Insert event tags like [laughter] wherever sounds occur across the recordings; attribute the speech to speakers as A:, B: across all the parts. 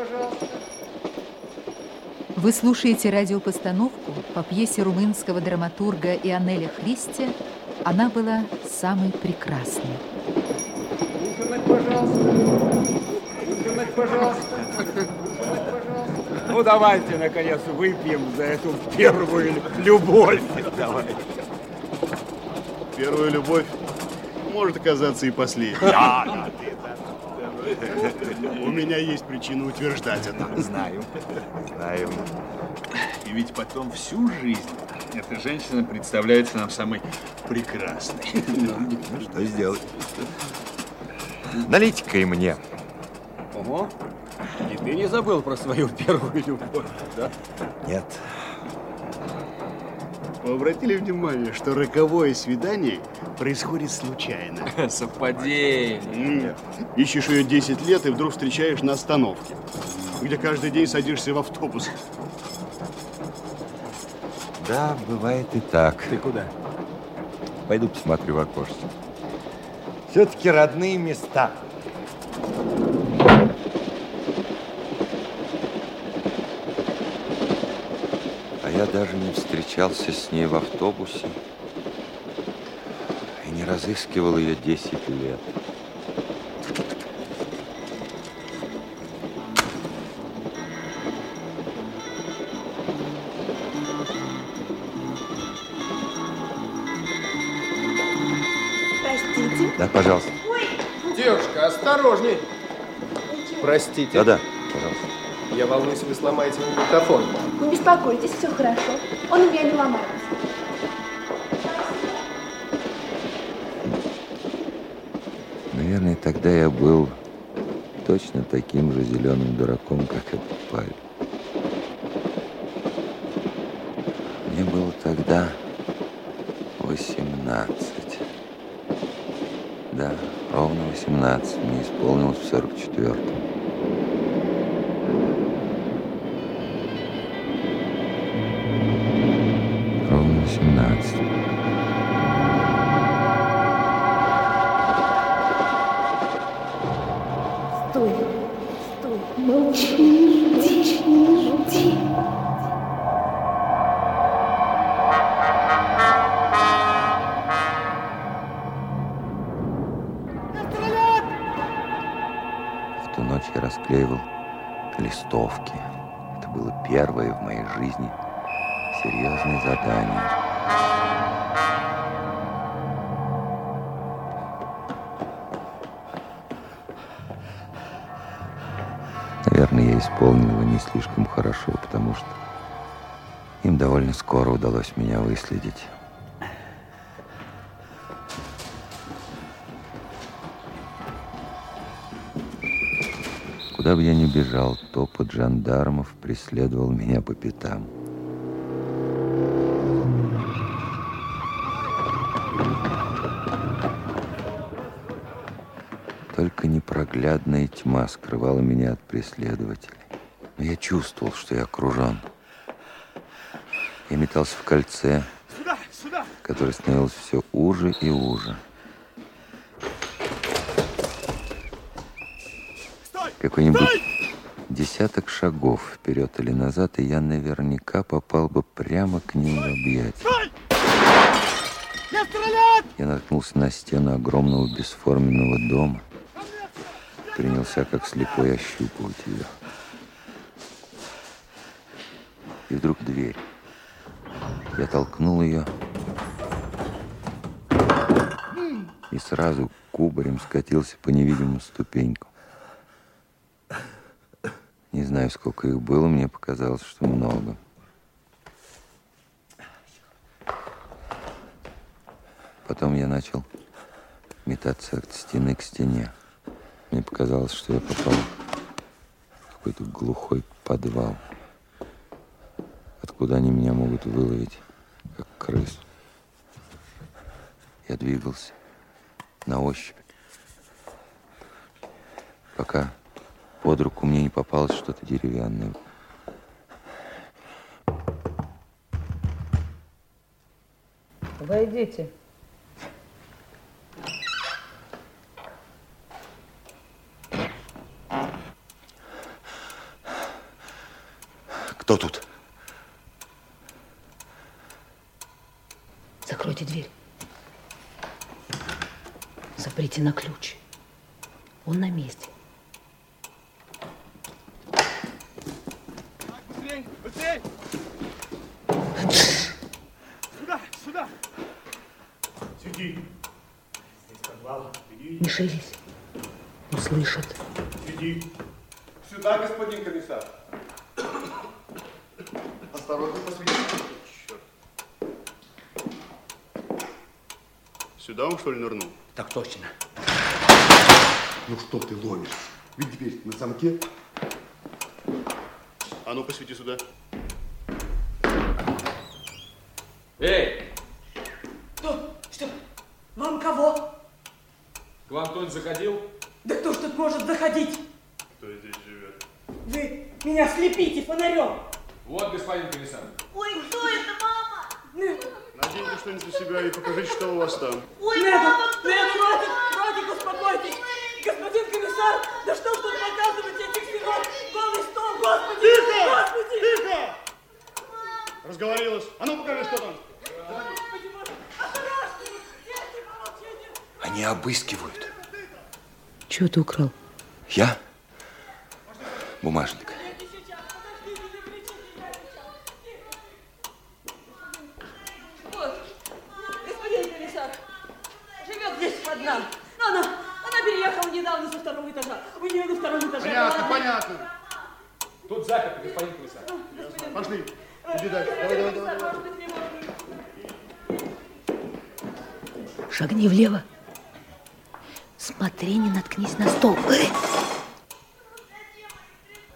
A: пожалуйста.
B: Вы слушаете радиопостановку по пьесе румынского драматурга Ионеля Христи «Она была самой прекрасной».
A: Ужинать, пожалуйста. Ужинать, пожалуйста.
C: Ну, давайте, наконец, выпьем за эту первую любовь. Давайте.
D: Первая любовь может оказаться и последней.
C: Да,
D: У меня есть причина утверждать это.
C: Знаю. Знаю.
E: И ведь потом всю жизнь эта женщина представляется нам самой прекрасной.
C: Ну, что сделать? Налейте-ка и мне.
A: Ого. И ты не забыл про свою первую любовь, да?
C: Нет.
D: Вы обратили внимание, что роковое свидание происходит случайно? [laughs]
E: Совпадение.
D: Ищешь ее 10 лет и вдруг встречаешь на остановке, где каждый день садишься в автобус.
C: Да, бывает и так.
A: Ты куда?
C: Пойду посмотрю в окошко. Все-таки родные места. Я даже не встречался с ней в автобусе и не разыскивал ее 10 лет.
F: Простите.
C: Да, пожалуйста.
A: Девушка, осторожней. Простите,
C: Да-да, пожалуйста.
A: Я волнуюсь, вы сломаете мне диктофон.
F: Не беспокойтесь, все хорошо. Он у меня не ломается.
C: Наверное, тогда я был точно таким же зеленым дураком, как этот парень. Мне было тогда 18. Да, ровно 18. Мне исполнилось в 44-м. Ночь я расклеивал листовки. Это было первое в моей жизни серьезное задание. Наверное, я исполнил его не слишком хорошо, потому что им довольно скоро удалось меня выследить. Куда бы я ни бежал, топот жандармов преследовал меня по пятам. Только непроглядная тьма скрывала меня от преследователей. Но я чувствовал, что я окружен. Я метался в кольце, которое становилось все уже и уже. Какой-нибудь десяток шагов вперед или назад, и я наверняка попал бы прямо к ним в объятия. Я наткнулся на стену огромного бесформенного дома. Принялся как слепой ощупывать ее. И вдруг дверь. Я толкнул ее и сразу кубарем скатился по невидимым ступенькам. Не знаю, сколько их было, мне показалось, что много. Потом я начал метаться от стены к стене. Мне показалось, что я попал в какой-то глухой подвал, откуда они меня могут выловить, как крыс. Я двигался на ощупь, пока под руку мне не попалось что-то деревянное.
G: Войдите.
C: Кто тут?
G: Закройте дверь. Заприте на ключ. Он на месте.
D: Быстрей, быстрей! Сюда, сюда! Сиди.
G: Не шевелись. Услышат.
D: Сиди. Сюда, господин комиссар. Осторожно, посвети. Черт. Сюда он, что ли, нырнул?
H: Так точно.
I: Ну что ты ловишь? Ведь дверь на замке.
D: А ну, посвети сюда.
A: Эй,
J: Что? Что? Вам кого?
A: к вам кто-нибудь заходил?
J: Да кто ж тут может заходить?
D: Кто здесь живет?
J: Вы меня слепите фонарем.
A: Вот, господин комиссар.
F: Ой, кто это, мама?
D: Наденьте что-нибудь на себя и покажите, что у вас там.
F: Ой,
J: Нет,
F: мама, кто
J: нет,
F: это?
J: хватит, хватит, успокойтесь. Господин комиссар, да что ж тут показывать этих сирот? Голый стол, господи!
D: Тихо!
J: Господи!
D: Тихо! Разговорилась. А ну, покажи, что там.
C: Они обыскивают.
G: Чего ты украл?
C: Я? Бумажник.
K: Вот, господин комиссар, живет здесь одна. Но она, она переехала недавно со второго этажа. У нее на втором этаже.
D: Понятно, понятно.
A: Тут заперто, господин комиссар.
D: Пошли. Иди дальше. Давай, давай, давай.
G: Шагни влево. Смотри, не наткнись на стол.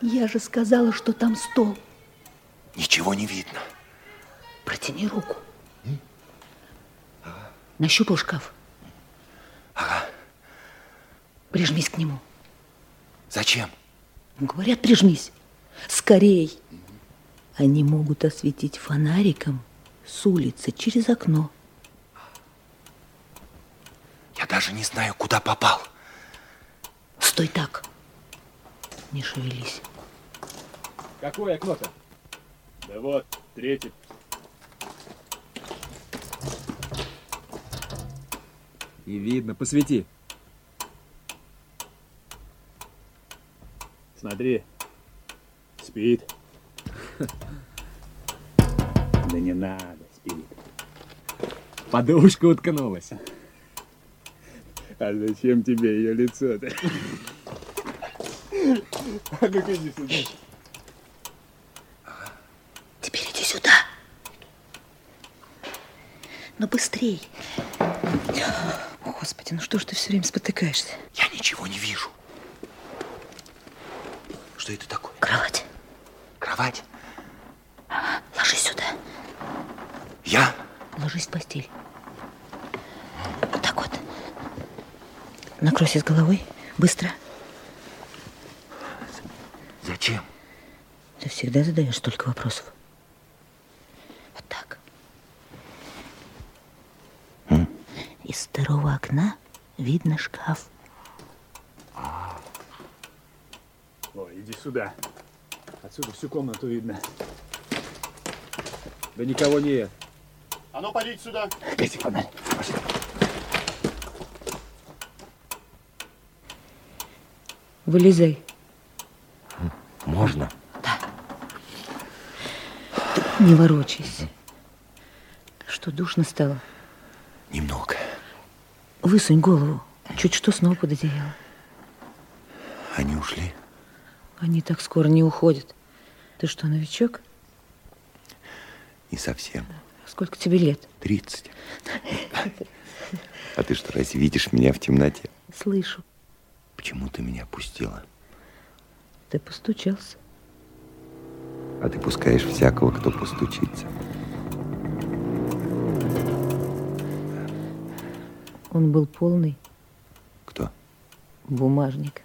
G: Я же сказала, что там стол.
C: Ничего не видно.
G: Протяни руку. Нащупал шкаф.
C: Ага.
G: Прижмись к нему.
C: Зачем?
G: Говорят, прижмись. Скорей. Они могут осветить фонариком с улицы через окно.
C: Я даже не знаю, куда попал.
G: Стой так. Не шевелись.
A: Какое окно-то?
E: Да вот, третий.
A: Не видно, посвети.
E: Смотри. Спит. Да не надо, спит.
A: Подушка уткнулась.
E: А зачем тебе ее лицо-то? А ну-ка иди сюда.
G: Теперь иди сюда. Ну, быстрей. Господи, ну что ж ты все время спотыкаешься?
C: Я ничего не вижу. Что это такое?
G: Кровать.
C: Кровать?
G: Ложись сюда.
C: Я?
G: Ложись в постель. Вот так вот. Накройся с головой. Быстро.
C: Зачем?
G: Ты всегда задаешь столько вопросов. Вот так. Из второго окна видно шкаф.
E: Ой, иди сюда. Отсюда всю комнату видно.
A: Да никого нет.
D: А ну, подите сюда.
E: Гаси фонарь.
G: Вылезай.
C: Можно?
G: Не ворочайся. Что, душно стало?
C: Немного.
G: Высунь голову. Чуть что снова под одеяло.
C: Они ушли.
G: Они так скоро не уходят. Ты что, новичок?
C: Не совсем.
G: Сколько тебе лет?
C: Тридцать. А ты что, разве видишь меня в темноте?
G: Слышу.
C: Почему ты меня пустила?
G: Ты постучался.
C: А ты пускаешь всякого, кто постучится.
G: Он был полный.
C: Кто?
G: Бумажник.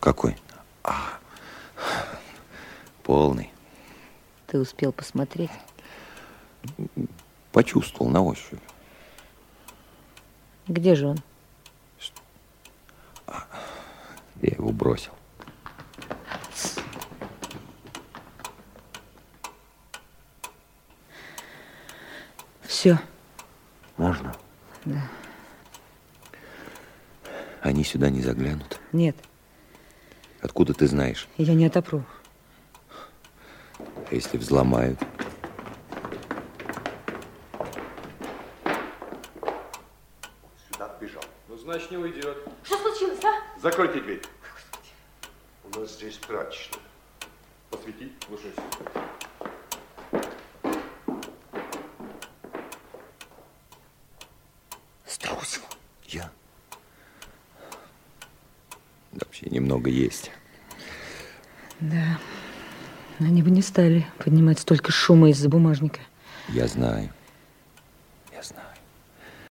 C: Какой? А, полный.
G: Ты успел посмотреть?
C: Почувствовал на ощупь.
G: Где же он?
C: Я его бросил.
G: Все.
C: Можно?
G: Да.
C: Они сюда не заглянут.
G: Нет,
C: Откуда ты знаешь?
G: я не отопру.
C: А если взломают?
I: Сюда бежал.
A: Ну, значит, не уйдет.
F: Что случилось, а?
I: Закройте дверь. У нас здесь прачечная. Посвети.
A: Слушаюсь.
C: Струсил. Я? Вообще немного есть.
G: Да. Они бы не стали поднимать столько шума из-за бумажника.
C: Я знаю.